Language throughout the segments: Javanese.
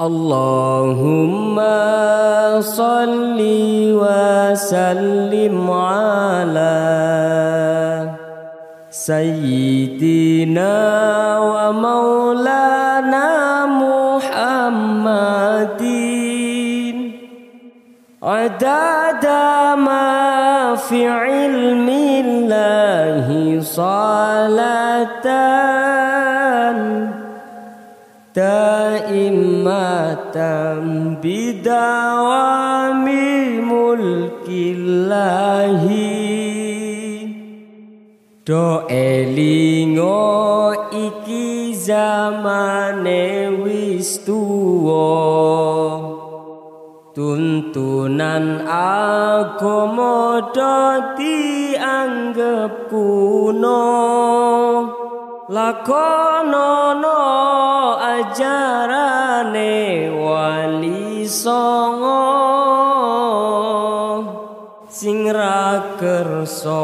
اللهم صل وسلم على سيدنا ومولانا محمد. عدد ما في علم الله صلاة daimatan bidawami mulkillahi. Do elingo iki zamane wis tuwa. Tuntunan agama dadi anggap kuno lakonono ajarane wali songo. Sing ra kersa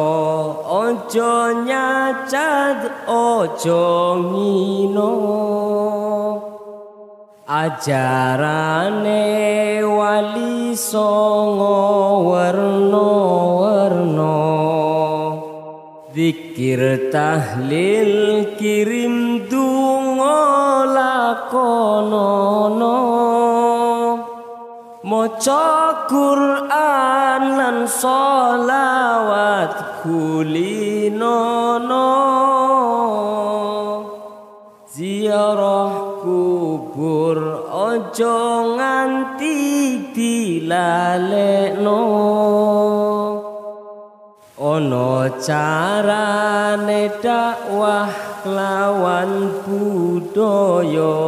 aja nyacat aja ngino. Ajarane wali songo werna-werna Zikir tahlil kirim dungo lakonono. Moco Quran lan solawat kulinono Ziarah kubur ojo nganti dilalekno Ono carane dakwah lawan budaya.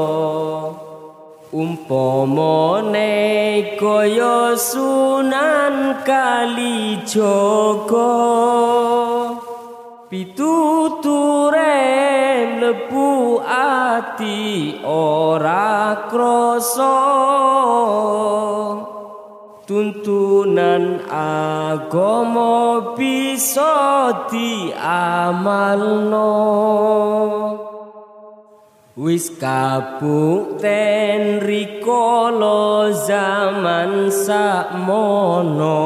Umpamane kaya sunan kalijaga. Pituture mlebu ati ora krasa tuntunan agama bisa diamalno. Wis kabukten rikala zaman sakmono.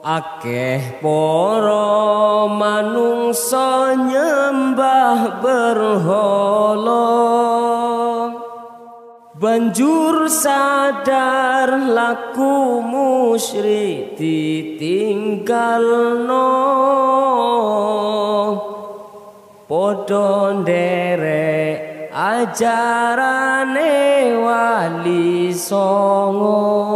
Akeh para manungsa nyembah berhala Banjur sadar laku musyrik ditinggal no Podo ajarane wali songo